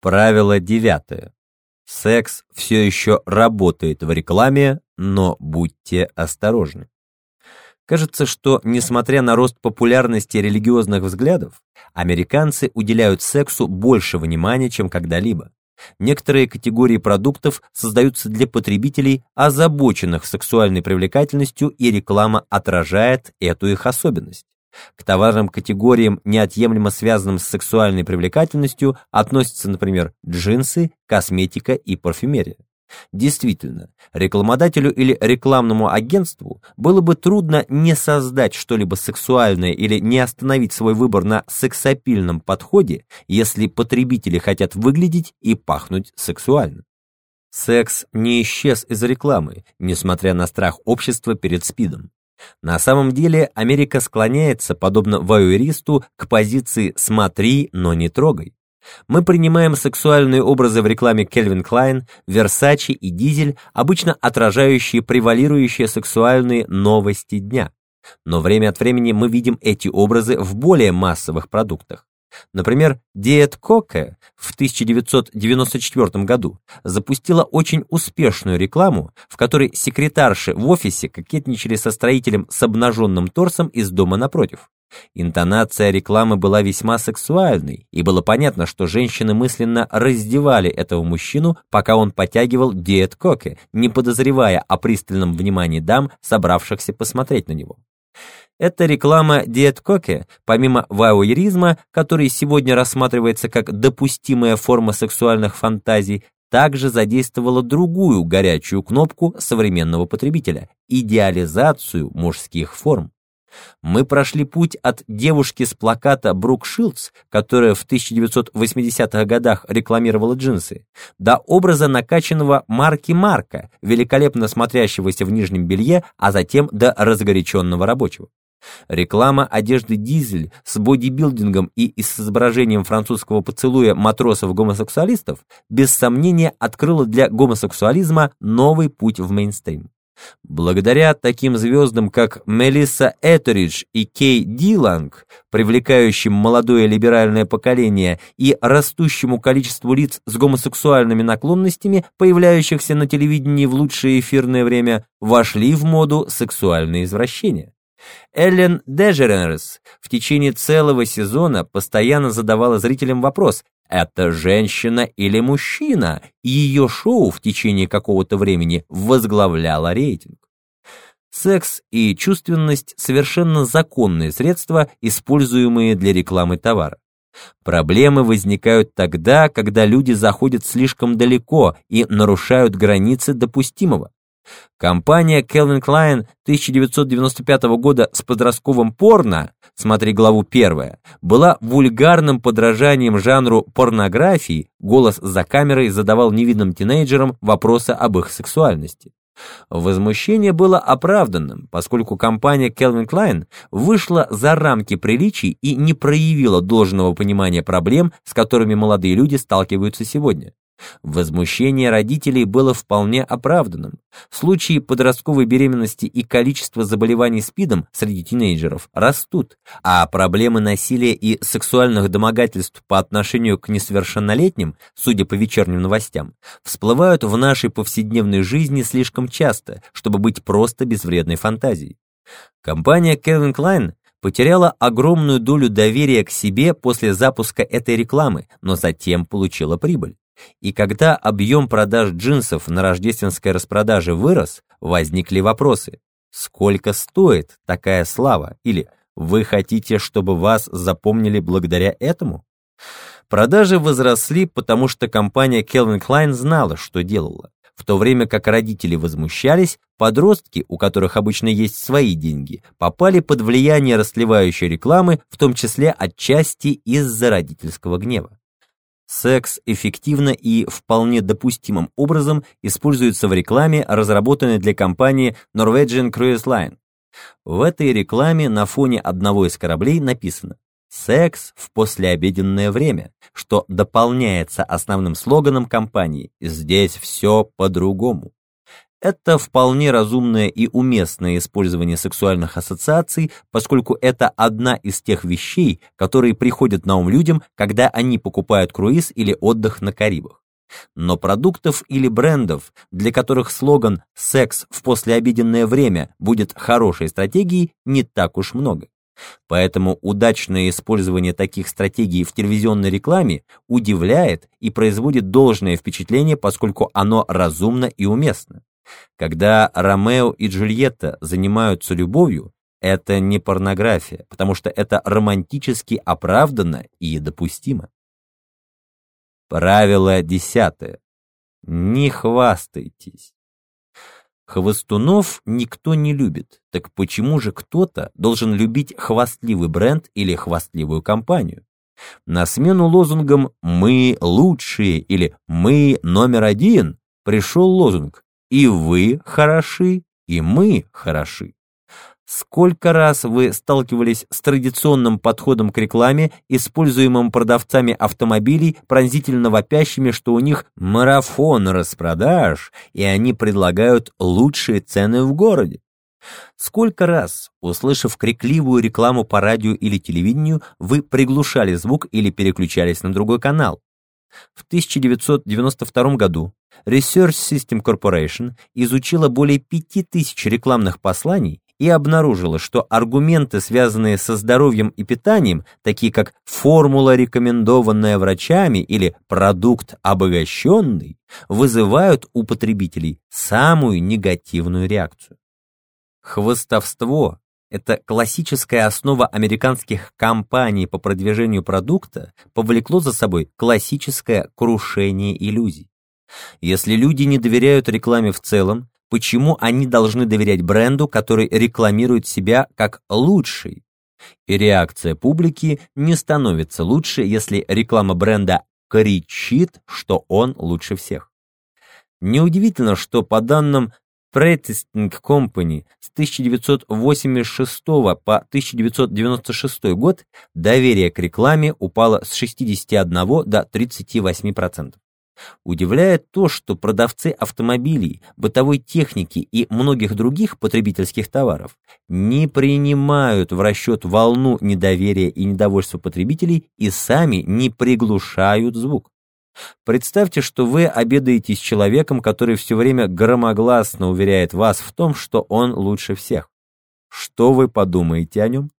Правило девятое. Секс все еще работает в рекламе, но будьте осторожны. Кажется, что, несмотря на рост популярности религиозных взглядов, американцы уделяют сексу больше внимания, чем когда-либо. Некоторые категории продуктов создаются для потребителей, озабоченных сексуальной привлекательностью, и реклама отражает эту их особенность. К товарным категориям, неотъемлемо связанным с сексуальной привлекательностью, относятся, например, джинсы, косметика и парфюмерия. Действительно, рекламодателю или рекламному агентству было бы трудно не создать что-либо сексуальное или не остановить свой выбор на сексапильном подходе, если потребители хотят выглядеть и пахнуть сексуально. Секс не исчез из рекламы, несмотря на страх общества перед СПИДом. На самом деле Америка склоняется, подобно вайуэристу, к позиции «смотри, но не трогай». Мы принимаем сексуальные образы в рекламе Calvin Klein, Versace и Diesel, обычно отражающие превалирующие сексуальные новости дня. Но время от времени мы видим эти образы в более массовых продуктах. Например, Диет Коке в 1994 году запустила очень успешную рекламу, в которой секретарши в офисе кокетничали со строителем с обнаженным торсом из дома напротив. Интонация рекламы была весьма сексуальной, и было понятно, что женщины мысленно раздевали этого мужчину, пока он потягивал Диет Коке, не подозревая о пристальном внимании дам, собравшихся посмотреть на него. Эта реклама диет-коке, помимо вауэризма, который сегодня рассматривается как допустимая форма сексуальных фантазий, также задействовала другую горячую кнопку современного потребителя – идеализацию мужских форм. Мы прошли путь от девушки с плаката Брук Шилдс, которая в 1980-х годах рекламировала джинсы, до образа накачанного Марки Марка, великолепно смотрящегося в нижнем белье, а затем до разгоряченного рабочего. Реклама одежды «Дизель» с бодибилдингом и с изображением французского поцелуя матросов-гомосексуалистов без сомнения открыла для гомосексуализма новый путь в мейнстрим. Благодаря таким звездам, как Мелисса Этеридж и Кей Диланг, привлекающим молодое либеральное поколение и растущему количеству лиц с гомосексуальными наклонностями, появляющихся на телевидении в лучшее эфирное время, вошли в моду сексуальные извращения. Эллен Дежеренерс в течение целого сезона постоянно задавала зрителям вопрос «Это женщина или мужчина?» и ее шоу в течение какого-то времени возглавляло рейтинг. Секс и чувственность – совершенно законные средства, используемые для рекламы товара. Проблемы возникают тогда, когда люди заходят слишком далеко и нарушают границы допустимого. Компания Calvin Klein 1995 года с подростковым порно, смотри главу 1, была вульгарным подражанием жанру порнографии, голос за камерой задавал невидным тинейджерам вопросы об их сексуальности. Возмущение было оправданным, поскольку компания Calvin Klein вышла за рамки приличий и не проявила должного понимания проблем, с которыми молодые люди сталкиваются сегодня. Возмущение родителей было вполне оправданным. Случаи подростковой беременности и количество заболеваний СПИДом среди тинейджеров растут, а проблемы насилия и сексуальных домогательств по отношению к несовершеннолетним, судя по вечерним новостям, всплывают в нашей повседневной жизни слишком часто, чтобы быть просто безвредной фантазией. Компания Calvin Klein потеряла огромную долю доверия к себе после запуска этой рекламы, но затем получила прибыль. И когда объем продаж джинсов на рождественской распродаже вырос, возникли вопросы. Сколько стоит такая слава? Или вы хотите, чтобы вас запомнили благодаря этому? Продажи возросли, потому что компания Calvin Klein знала, что делала. В то время как родители возмущались, подростки, у которых обычно есть свои деньги, попали под влияние расслевающей рекламы, в том числе отчасти из-за родительского гнева. Секс эффективно и вполне допустимым образом используется в рекламе, разработанной для компании Norwegian Cruise Line. В этой рекламе на фоне одного из кораблей написано «Секс в послеобеденное время», что дополняется основным слоганом компании «Здесь все по-другому». Это вполне разумное и уместное использование сексуальных ассоциаций, поскольку это одна из тех вещей, которые приходят на ум людям, когда они покупают круиз или отдых на Карибах. Но продуктов или брендов, для которых слоган «секс в послеобеденное время» будет хорошей стратегией, не так уж много. Поэтому удачное использование таких стратегий в телевизионной рекламе удивляет и производит должное впечатление, поскольку оно разумно и уместно. Когда Ромео и Джульетта занимаются любовью, это не порнография, потому что это романтически оправданно и допустимо. Правило десятое. Не хвастайтесь. Хвостунов никто не любит, так почему же кто-то должен любить хвастливый бренд или хвастливую компанию? На смену лозунгам «Мы лучшие» или «Мы номер один» пришел лозунг «И вы хороши, и мы хороши». Сколько раз вы сталкивались с традиционным подходом к рекламе, используемым продавцами автомобилей, пронзительно вопящими, что у них марафон распродаж, и они предлагают лучшие цены в городе? Сколько раз, услышав крикливую рекламу по радио или телевидению, вы приглушали звук или переключались на другой канал? В 1992 году Research System Corporation изучила более 5000 рекламных посланий и обнаружила, что аргументы, связанные со здоровьем и питанием, такие как формула, рекомендованная врачами, или продукт обогащенный, вызывают у потребителей самую негативную реакцию. Хвостовство – это классическая основа американских кампаний по продвижению продукта, повлекло за собой классическое крушение иллюзий. Если люди не доверяют рекламе в целом, почему они должны доверять бренду, который рекламирует себя как лучший. И реакция публики не становится лучше, если реклама бренда кричит, что он лучше всех. Неудивительно, что по данным Purchasing Company с 1986 по 1996 год доверие к рекламе упало с 61 до 38%. Удивляет то, что продавцы автомобилей, бытовой техники и многих других потребительских товаров не принимают в расчет волну недоверия и недовольства потребителей и сами не приглушают звук. Представьте, что вы обедаете с человеком, который все время громогласно уверяет вас в том, что он лучше всех. Что вы подумаете о нем?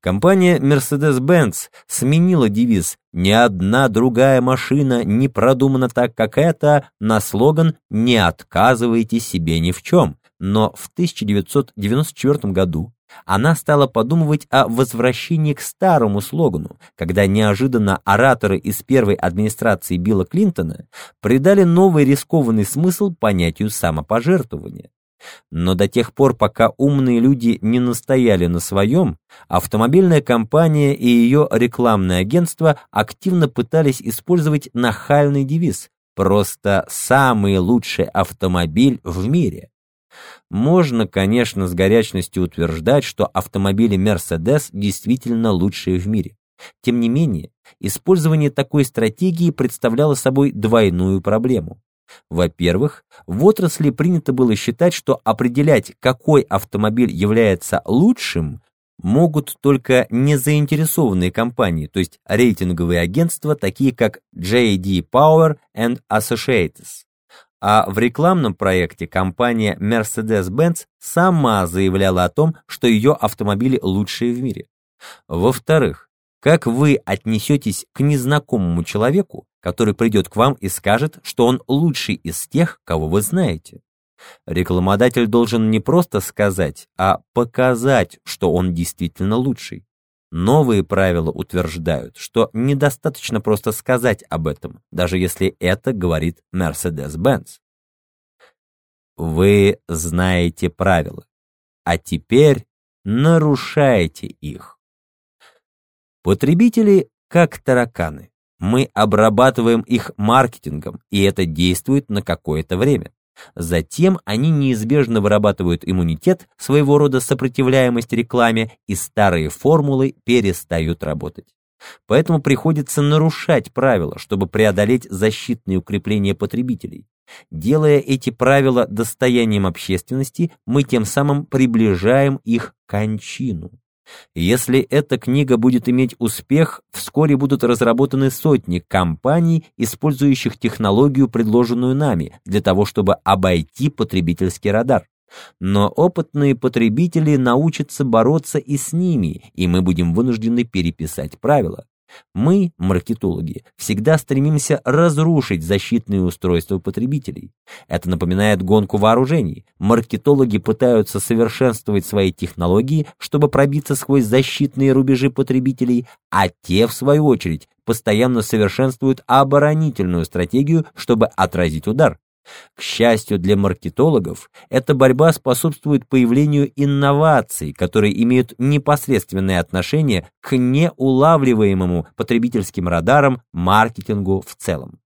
Компания Mercedes-Benz сменила девиз «Ни одна другая машина не продумана так, как эта» на слоган «Не отказывайте себе ни в чем». Но в 1994 году она стала подумывать о возвращении к старому слогану, когда неожиданно ораторы из первой администрации Билла Клинтона придали новый рискованный смысл понятию самопожертвования. Но до тех пор, пока умные люди не настояли на своем, автомобильная компания и ее рекламное агентство активно пытались использовать нахальный девиз «Просто самый лучший автомобиль в мире». Можно, конечно, с горячностью утверждать, что автомобили Mercedes действительно лучшие в мире. Тем не менее, использование такой стратегии представляло собой двойную проблему. Во-первых, в отрасли принято было считать, что определять, какой автомобиль является лучшим, могут только незаинтересованные компании, то есть рейтинговые агентства, такие как J.D. Power and Associates. А в рекламном проекте компания Mercedes-Benz сама заявляла о том, что ее автомобили лучшие в мире. Во-вторых, как вы отнесетесь к незнакомому человеку, который придет к вам и скажет, что он лучший из тех, кого вы знаете? Рекламодатель должен не просто сказать, а показать, что он действительно лучший. Новые правила утверждают, что недостаточно просто сказать об этом, даже если это говорит Mercedes-Benz. Вы знаете правила, а теперь нарушаете их. Потребители как тараканы. Мы обрабатываем их маркетингом, и это действует на какое-то время. Затем они неизбежно вырабатывают иммунитет, своего рода сопротивляемость рекламе, и старые формулы перестают работать. Поэтому приходится нарушать правила, чтобы преодолеть защитные укрепления потребителей. Делая эти правила достоянием общественности, мы тем самым приближаем их кончину. Если эта книга будет иметь успех, вскоре будут разработаны сотни компаний, использующих технологию, предложенную нами, для того, чтобы обойти потребительский радар. Но опытные потребители научатся бороться и с ними, и мы будем вынуждены переписать правила. Мы, маркетологи, всегда стремимся разрушить защитные устройства потребителей. Это напоминает гонку вооружений. Маркетологи пытаются совершенствовать свои технологии, чтобы пробиться сквозь защитные рубежи потребителей, а те, в свою очередь, постоянно совершенствуют оборонительную стратегию, чтобы отразить удар. К счастью для маркетологов, эта борьба способствует появлению инноваций, которые имеют непосредственное отношение к неулавливаемому потребительским радарам маркетингу в целом.